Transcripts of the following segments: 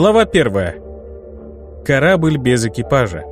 Глава 1. Корабль без экипажа.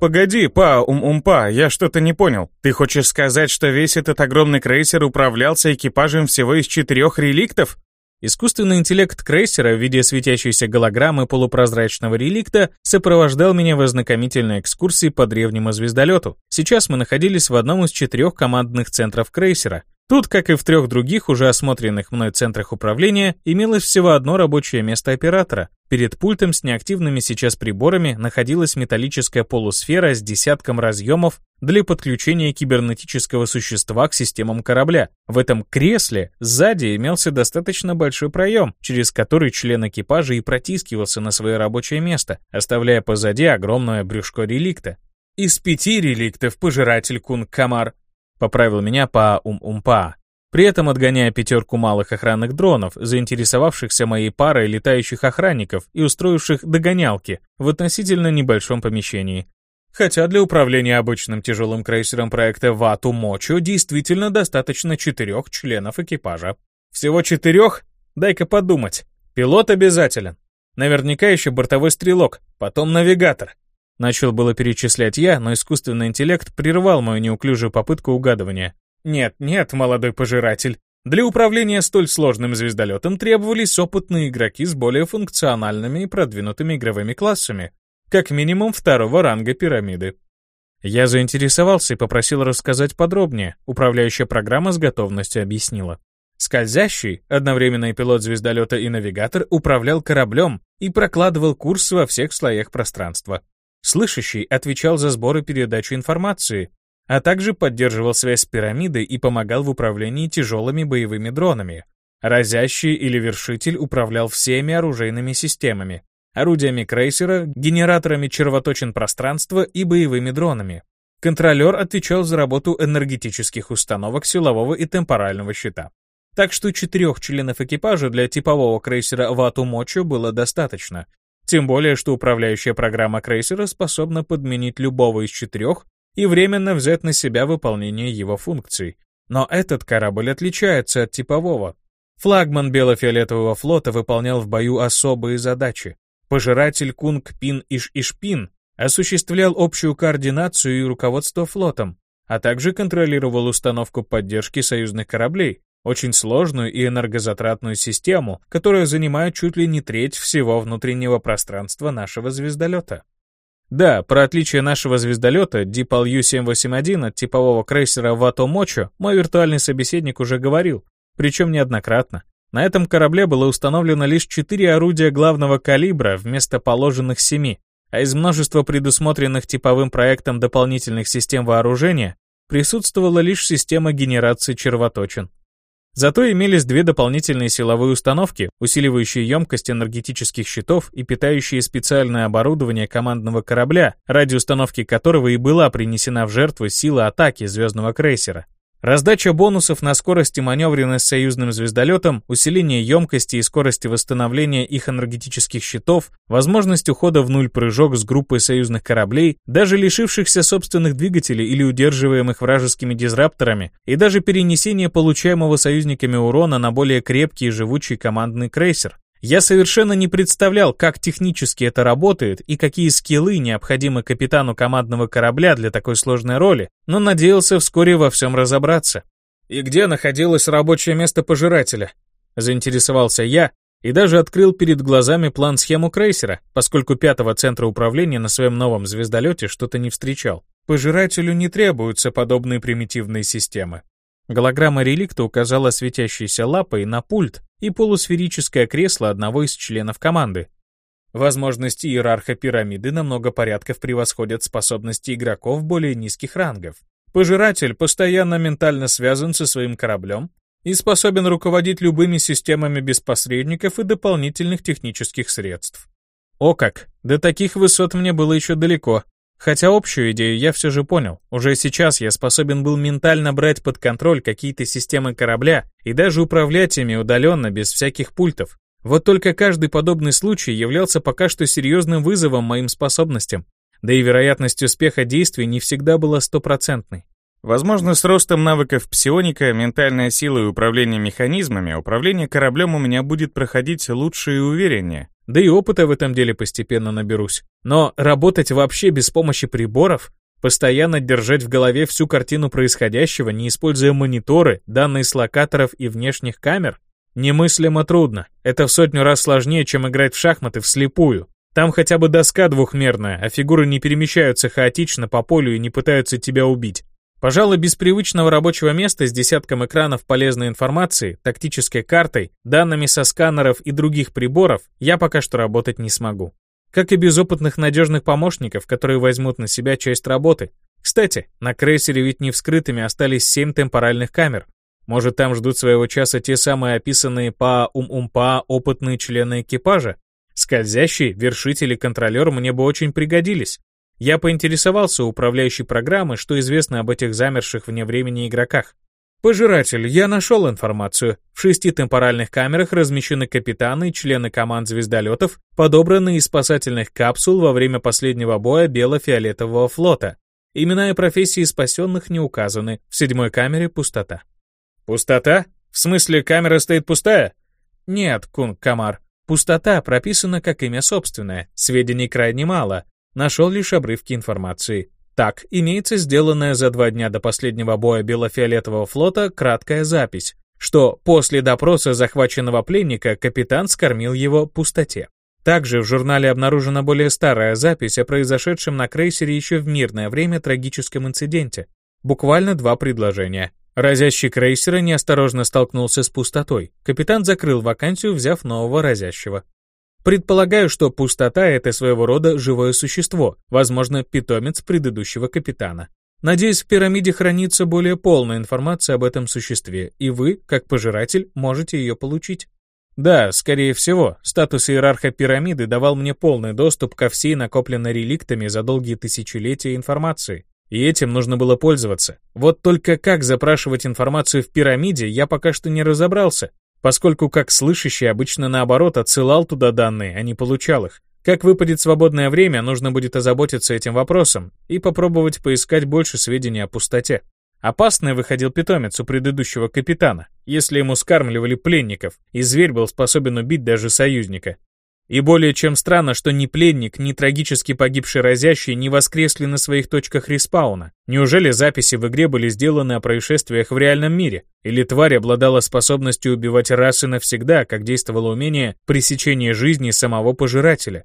«Погоди, па, ум-ум-па, я что-то не понял. Ты хочешь сказать, что весь этот огромный крейсер управлялся экипажем всего из четырех реликтов?» Искусственный интеллект крейсера в виде светящейся голограммы полупрозрачного реликта сопровождал меня в ознакомительной экскурсии по древнему звездолету. Сейчас мы находились в одном из четырех командных центров крейсера. Тут, как и в трех других уже осмотренных мной центрах управления, имелось всего одно рабочее место оператора. Перед пультом с неактивными сейчас приборами находилась металлическая полусфера с десятком разъемов для подключения кибернетического существа к системам корабля. В этом кресле сзади имелся достаточно большой проем, через который член экипажа и протискивался на свое рабочее место, оставляя позади огромное брюшко реликта. Из пяти реликтов пожиратель Кун-Камар Поправил меня по ум-умпа, при этом отгоняя пятерку малых охранных дронов, заинтересовавшихся моей парой летающих охранников и устроивших догонялки в относительно небольшом помещении. Хотя для управления обычным тяжелым крейсером проекта Вату Мочо действительно достаточно четырех членов экипажа. Всего четырех? Дай-ка подумать. Пилот обязателен. Наверняка еще бортовой стрелок, потом навигатор, Начал было перечислять я, но искусственный интеллект прервал мою неуклюжую попытку угадывания. Нет, нет, молодой пожиратель. Для управления столь сложным звездолетом требовались опытные игроки с более функциональными и продвинутыми игровыми классами, как минимум второго ранга пирамиды. Я заинтересовался и попросил рассказать подробнее. Управляющая программа с готовностью объяснила. Скользящий, одновременно и пилот звездолета и навигатор, управлял кораблем и прокладывал курс во всех слоях пространства. Слышащий отвечал за сбор и передачу информации, а также поддерживал связь с пирамидой и помогал в управлении тяжелыми боевыми дронами. Разящий или вершитель управлял всеми оружейными системами, орудиями крейсера, генераторами червоточин пространства и боевыми дронами. Контролер отвечал за работу энергетических установок силового и темпорального щита. Так что четырех членов экипажа для типового крейсера Вату Мочо было достаточно, тем более, что управляющая программа крейсера способна подменить любого из четырех и временно взять на себя выполнение его функций. Но этот корабль отличается от типового. Флагман бело-фиолетового флота выполнял в бою особые задачи. Пожиратель Кунг Пин Иш Ишпин осуществлял общую координацию и руководство флотом, а также контролировал установку поддержки союзных кораблей, очень сложную и энергозатратную систему, которая занимает чуть ли не треть всего внутреннего пространства нашего звездолета. Да, про отличие нашего звездолета Дипал Ю-781 от типового крейсера Вато Мочо мой виртуальный собеседник уже говорил, причем неоднократно. На этом корабле было установлено лишь четыре орудия главного калибра вместо положенных семи, а из множества предусмотренных типовым проектом дополнительных систем вооружения присутствовала лишь система генерации червоточин. Зато имелись две дополнительные силовые установки, усиливающие емкость энергетических щитов и питающие специальное оборудование командного корабля, ради установки которого и была принесена в жертву сила атаки звездного крейсера. Раздача бонусов на скорость и маневренность союзным звездолетом, усиление емкости и скорости восстановления их энергетических щитов, возможность ухода в нуль прыжок с группой союзных кораблей, даже лишившихся собственных двигателей или удерживаемых вражескими дизрапторами, и даже перенесение получаемого союзниками урона на более крепкий и живучий командный крейсер. Я совершенно не представлял, как технически это работает и какие скиллы необходимы капитану командного корабля для такой сложной роли, но надеялся вскоре во всем разобраться. «И где находилось рабочее место пожирателя?» Заинтересовался я и даже открыл перед глазами план-схему крейсера, поскольку пятого центра управления на своем новом звездолете что-то не встречал. Пожирателю не требуются подобные примитивные системы. Голограмма реликта указала светящейся лапой на пульт и полусферическое кресло одного из членов команды. Возможности иерарха пирамиды на много порядков превосходят способности игроков более низких рангов. Пожиратель постоянно ментально связан со своим кораблем и способен руководить любыми системами без посредников и дополнительных технических средств. О как, до таких высот мне было еще далеко, Хотя общую идею я все же понял. Уже сейчас я способен был ментально брать под контроль какие-то системы корабля и даже управлять ими удаленно, без всяких пультов. Вот только каждый подобный случай являлся пока что серьезным вызовом моим способностям. Да и вероятность успеха действий не всегда была стопроцентной. Возможно, с ростом навыков псионика, ментальная сила и управление механизмами, управление кораблем у меня будет проходить лучше и увереннее. Да и опыта в этом деле постепенно наберусь. Но работать вообще без помощи приборов, постоянно держать в голове всю картину происходящего, не используя мониторы, данные с локаторов и внешних камер, немыслимо трудно. Это в сотню раз сложнее, чем играть в шахматы вслепую. Там хотя бы доска двухмерная, а фигуры не перемещаются хаотично по полю и не пытаются тебя убить. Пожалуй, без привычного рабочего места с десятком экранов полезной информации, тактической картой, данными со сканеров и других приборов я пока что работать не смогу. Как и без опытных надежных помощников, которые возьмут на себя часть работы. Кстати, на крейсере ведь не вскрытыми остались семь темпоральных камер. Может, там ждут своего часа те самые описанные по ум-умпа опытные члены экипажа? Скользящий, вершитель и контролер мне бы очень пригодились. Я поинтересовался у управляющей программы, что известно об этих замерших вне времени игроках. Пожиратель, я нашел информацию. В шести темпоральных камерах размещены капитаны и члены команд звездолетов, подобранные из спасательных капсул во время последнего боя бело-фиолетового флота. Имена и профессии спасенных не указаны. В седьмой камере пустота. Пустота? В смысле, камера стоит пустая? Нет, Кунг Камар. Пустота прописана как имя собственное, сведений крайне мало, нашел лишь обрывки информации. Так, имеется сделанная за два дня до последнего боя Белофиолетового флота краткая запись, что после допроса захваченного пленника капитан скормил его пустоте. Также в журнале обнаружена более старая запись о произошедшем на крейсере еще в мирное время трагическом инциденте. Буквально два предложения. Разящий крейсера неосторожно столкнулся с пустотой. Капитан закрыл вакансию, взяв нового разящего. Предполагаю, что пустота — это своего рода живое существо, возможно, питомец предыдущего капитана. Надеюсь, в пирамиде хранится более полная информация об этом существе, и вы, как пожиратель, можете ее получить. Да, скорее всего, статус иерарха пирамиды давал мне полный доступ ко всей накопленной реликтами за долгие тысячелетия информации. И этим нужно было пользоваться. Вот только как запрашивать информацию в пирамиде, я пока что не разобрался поскольку как слышащий обычно наоборот отсылал туда данные, а не получал их. Как выпадет свободное время, нужно будет озаботиться этим вопросом и попробовать поискать больше сведений о пустоте. Опасный выходил питомец у предыдущего капитана, если ему скармливали пленников, и зверь был способен убить даже союзника. И более чем странно, что ни пленник, ни трагически погибший разящий не воскресли на своих точках респауна. Неужели записи в игре были сделаны о происшествиях в реальном мире? Или тварь обладала способностью убивать раз и навсегда, как действовало умение пресечения жизни самого пожирателя?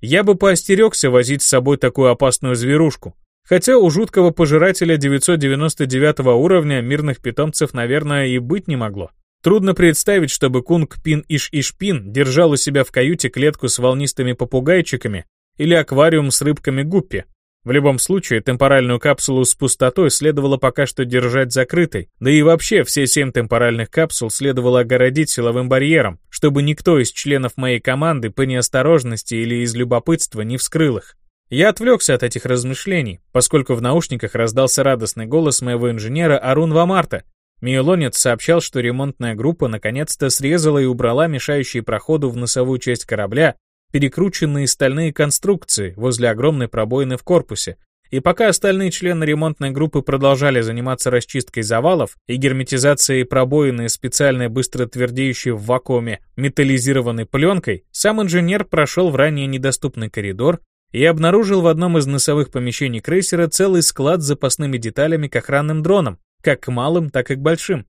Я бы поостерегся возить с собой такую опасную зверушку. Хотя у жуткого пожирателя 999 уровня мирных питомцев, наверное, и быть не могло. Трудно представить, чтобы Кунг Пин Иш Ишпин держал у себя в каюте клетку с волнистыми попугайчиками или аквариум с рыбками гуппи. В любом случае, темпоральную капсулу с пустотой следовало пока что держать закрытой, да и вообще все семь темпоральных капсул следовало огородить силовым барьером, чтобы никто из членов моей команды по неосторожности или из любопытства не вскрыл их. Я отвлекся от этих размышлений, поскольку в наушниках раздался радостный голос моего инженера Арун Вамарта, Миелонец сообщал, что ремонтная группа наконец-то срезала и убрала мешающие проходу в носовую часть корабля перекрученные стальные конструкции возле огромной пробоины в корпусе. И пока остальные члены ремонтной группы продолжали заниматься расчисткой завалов и герметизацией пробоины специальной быстро твердеющей в вакууме металлизированной пленкой, сам инженер прошел в ранее недоступный коридор и обнаружил в одном из носовых помещений крейсера целый склад с запасными деталями к охранным дронам, как к малым, так и к большим.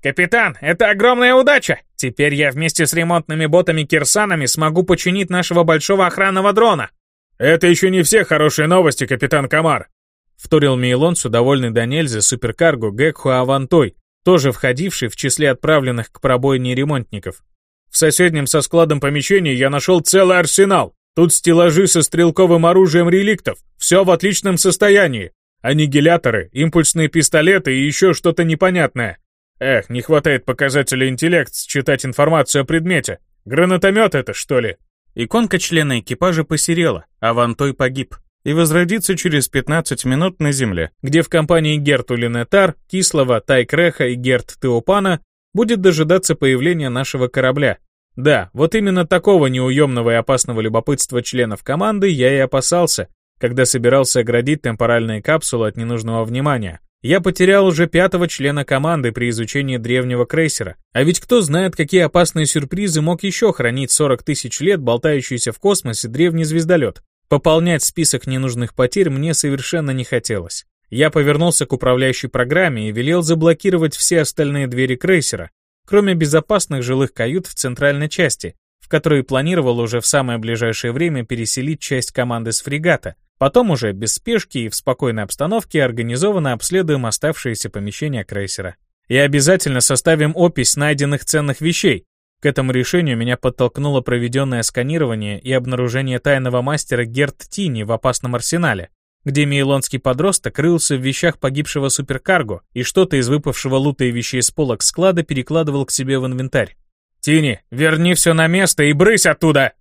«Капитан, это огромная удача! Теперь я вместе с ремонтными ботами-кирсанами смогу починить нашего большого охранного дрона!» «Это еще не все хорошие новости, капитан Камар!» Вторил Мейлонсу довольный до нельзя суперкарго Гекху Авантой, тоже входивший в числе отправленных к пробойне ремонтников. «В соседнем со складом помещении я нашел целый арсенал. Тут стеллажи со стрелковым оружием реликтов. Все в отличном состоянии. Аннигиляторы, импульсные пистолеты и еще что-то непонятное. Эх, не хватает показателя интеллект считать информацию о предмете. Гранатомет это, что ли? Иконка члена экипажа посерела, а Вантой погиб. И возродится через 15 минут на Земле, где в компании Герту Линетар, Кислого, Тайкреха и Герт Теопана будет дожидаться появления нашего корабля. Да, вот именно такого неуемного и опасного любопытства членов команды я и опасался, когда собирался оградить темпоральные капсулы от ненужного внимания. Я потерял уже пятого члена команды при изучении древнего крейсера. А ведь кто знает, какие опасные сюрпризы мог еще хранить 40 тысяч лет болтающийся в космосе древний звездолет. Пополнять список ненужных потерь мне совершенно не хотелось. Я повернулся к управляющей программе и велел заблокировать все остальные двери крейсера, кроме безопасных жилых кают в центральной части, в которые планировал уже в самое ближайшее время переселить часть команды с фрегата, Потом уже без спешки и в спокойной обстановке организованно обследуем оставшиеся помещения крейсера. И обязательно составим опись найденных ценных вещей. К этому решению меня подтолкнуло проведенное сканирование и обнаружение тайного мастера Герт Тини в опасном арсенале, где мейлонский подросток рылся в вещах погибшего суперкарго и что-то из выпавшего лута и вещей с полок склада перекладывал к себе в инвентарь. «Тини, верни все на место и брысь оттуда!»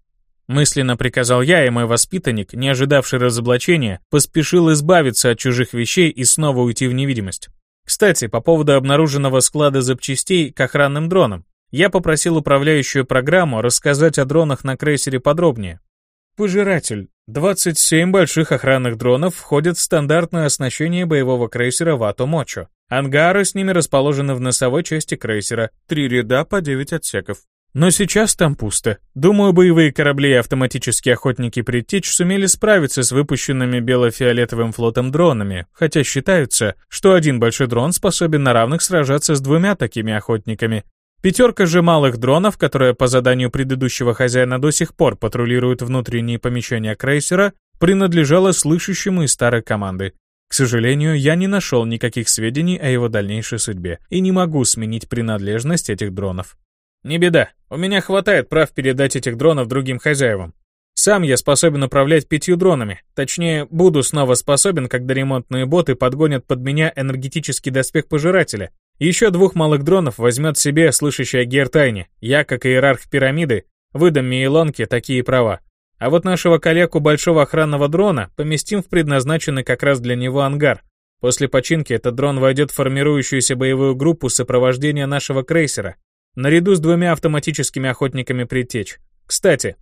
Мысленно приказал я, и мой воспитанник, не ожидавший разоблачения, поспешил избавиться от чужих вещей и снова уйти в невидимость. Кстати, по поводу обнаруженного склада запчастей к охранным дронам. Я попросил управляющую программу рассказать о дронах на крейсере подробнее. Пожиратель. 27 больших охранных дронов входят в стандартное оснащение боевого крейсера Вато Мочо. Ангары с ними расположены в носовой части крейсера, три ряда по 9 отсеков. Но сейчас там пусто. Думаю, боевые корабли и автоматические охотники Предтеч сумели справиться с выпущенными бело-фиолетовым флотом дронами, хотя считается, что один большой дрон способен на равных сражаться с двумя такими охотниками. Пятерка же малых дронов, которые по заданию предыдущего хозяина до сих пор патрулируют внутренние помещения крейсера, принадлежала слышащему из старой команды. К сожалению, я не нашел никаких сведений о его дальнейшей судьбе и не могу сменить принадлежность этих дронов. Не беда, у меня хватает прав передать этих дронов другим хозяевам. Сам я способен управлять пятью дронами. Точнее, буду снова способен, когда ремонтные боты подгонят под меня энергетический доспех пожирателя. Еще двух малых дронов возьмет себе слышащая Гертайни. Я, как иерарх пирамиды, выдам Мейлонке такие права. А вот нашего коллегу большого охранного дрона поместим в предназначенный как раз для него ангар. После починки этот дрон войдет в формирующуюся боевую группу сопровождения нашего крейсера наряду с двумя автоматическими охотниками притечь. Кстати,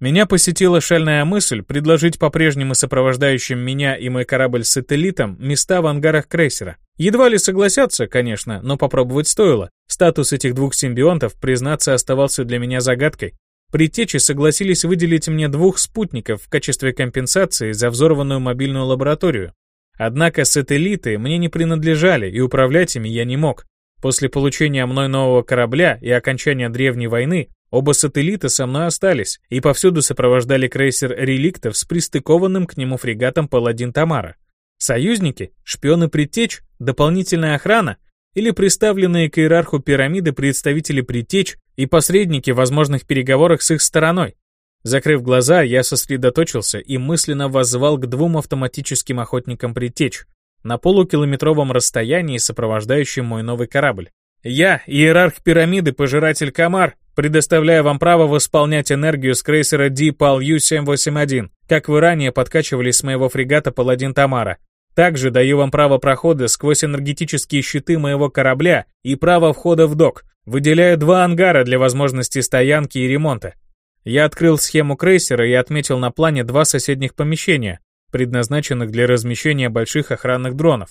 меня посетила шальная мысль предложить по-прежнему сопровождающим меня и мой корабль сателлитам места в ангарах крейсера. Едва ли согласятся, конечно, но попробовать стоило. Статус этих двух симбионтов, признаться, оставался для меня загадкой. Притечи согласились выделить мне двух спутников в качестве компенсации за взорванную мобильную лабораторию. Однако сателлиты мне не принадлежали, и управлять ими я не мог. После получения мной нового корабля и окончания Древней войны оба сателлита со мной остались и повсюду сопровождали крейсер «Реликтов» с пристыкованным к нему фрегатом «Паладин Тамара». Союзники, шпионы предтеч, дополнительная охрана или приставленные к иерарху пирамиды представители предтеч и посредники в возможных переговорах с их стороной. Закрыв глаза, я сосредоточился и мысленно воззвал к двум автоматическим охотникам предтеч, на полукилометровом расстоянии, сопровождающим мой новый корабль. Я, иерарх пирамиды, пожиратель Камар, предоставляю вам право восполнять энергию с крейсера Deepal U-781, как вы ранее подкачивали с моего фрегата Паладин Тамара. Также даю вам право прохода сквозь энергетические щиты моего корабля и право входа в док. Выделяю два ангара для возможности стоянки и ремонта. Я открыл схему крейсера и отметил на плане два соседних помещения, предназначенных для размещения больших охранных дронов.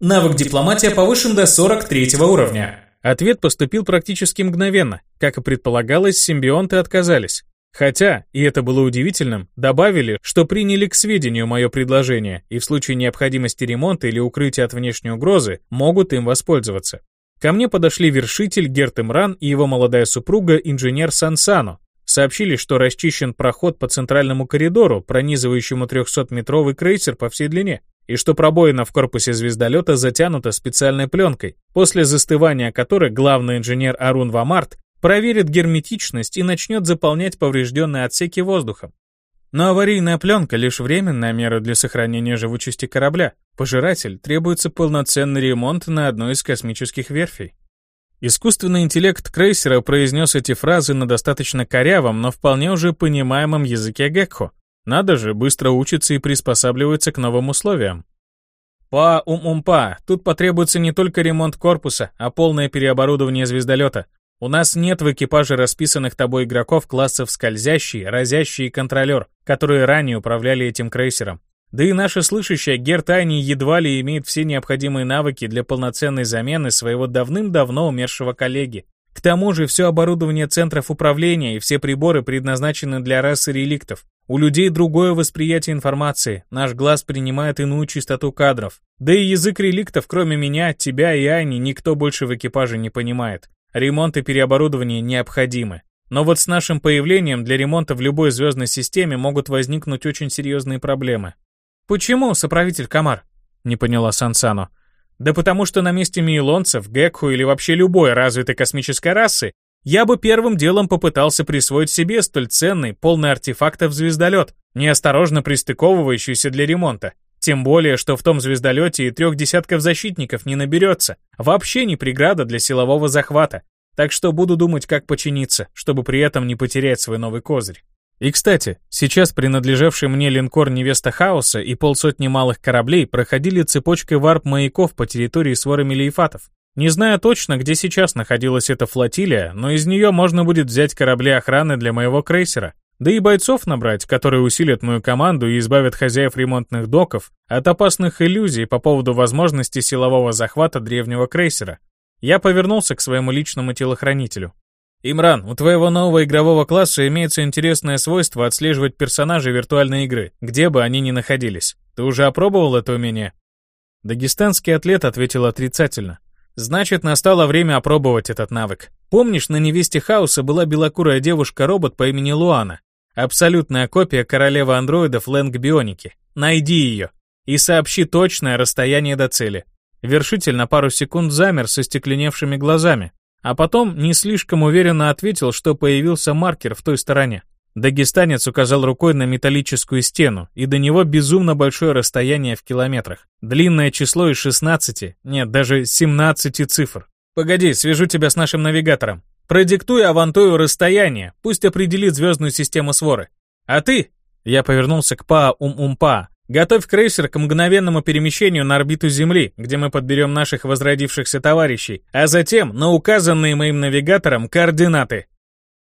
Навык дипломатия повышен до 43 уровня. Ответ поступил практически мгновенно. Как и предполагалось, симбионты отказались. Хотя, и это было удивительным, добавили, что приняли к сведению мое предложение и в случае необходимости ремонта или укрытия от внешней угрозы могут им воспользоваться. Ко мне подошли вершитель Герт Имран и его молодая супруга инженер Сансано, Сообщили, что расчищен проход по центральному коридору, пронизывающему 300-метровый крейсер по всей длине, и что пробоина в корпусе звездолета затянута специальной пленкой, после застывания которой главный инженер Арун Вамарт проверит герметичность и начнет заполнять поврежденные отсеки воздухом. Но аварийная пленка — лишь временная мера для сохранения живучести корабля. Пожиратель требуется полноценный ремонт на одной из космических верфей. Искусственный интеллект крейсера произнес эти фразы на достаточно корявом, но вполне уже понимаемом языке Гекхо. Надо же, быстро учится и приспосабливается к новым условиям. Па-ум-ум-па, тут потребуется не только ремонт корпуса, а полное переоборудование звездолета. У нас нет в экипаже расписанных тобой игроков классов скользящий, разящий и контролер, которые ранее управляли этим крейсером. Да и наша слышащая Гертайни едва ли имеет все необходимые навыки для полноценной замены своего давным-давно умершего коллеги. К тому же все оборудование центров управления и все приборы предназначены для расы реликтов. У людей другое восприятие информации, наш глаз принимает иную частоту кадров. Да и язык реликтов, кроме меня, тебя и Ани, никто больше в экипаже не понимает. Ремонт и переоборудование необходимы. Но вот с нашим появлением для ремонта в любой звездной системе могут возникнуть очень серьезные проблемы. «Почему, соправитель Камар?» — не поняла Сансано. «Да потому что на месте мейлонцев, Гекху или вообще любой развитой космической расы я бы первым делом попытался присвоить себе столь ценный, полный артефактов звездолет, неосторожно пристыковывающийся для ремонта. Тем более, что в том звездолете и трех десятков защитников не наберется. Вообще не преграда для силового захвата. Так что буду думать, как починиться, чтобы при этом не потерять свой новый козырь. И, кстати, сейчас принадлежавший мне линкор «Невеста Хаоса» и полсотни малых кораблей проходили цепочкой варп-маяков по территории своры Мелиефатов. Не знаю точно, где сейчас находилась эта флотилия, но из нее можно будет взять корабли охраны для моего крейсера. Да и бойцов набрать, которые усилят мою команду и избавят хозяев ремонтных доков от опасных иллюзий по поводу возможности силового захвата древнего крейсера. Я повернулся к своему личному телохранителю. Имран, у твоего нового игрового класса имеется интересное свойство отслеживать персонажей виртуальной игры, где бы они ни находились. Ты уже опробовал это умение? Дагестанский атлет ответил отрицательно. Значит, настало время опробовать этот навык. Помнишь, на невесте Хауса была белокурая девушка-робот по имени Луана? Абсолютная копия королевы андроидов Лэнг Бионики. Найди ее и сообщи точное расстояние до цели. Вершитель на пару секунд замер со стекленевшими глазами, а потом не слишком уверенно ответил, что появился маркер в той стороне. Дагестанец указал рукой на металлическую стену, и до него безумно большое расстояние в километрах. Длинное число из 16, нет, даже 17 цифр. «Погоди, свяжу тебя с нашим навигатором. Продиктуй Авантую расстояние, пусть определит звездную систему своры. А ты...» Я повернулся к Па-Ум-Ум-Па, Готовь крейсер к мгновенному перемещению на орбиту Земли, где мы подберем наших возродившихся товарищей, а затем на указанные моим навигатором координаты.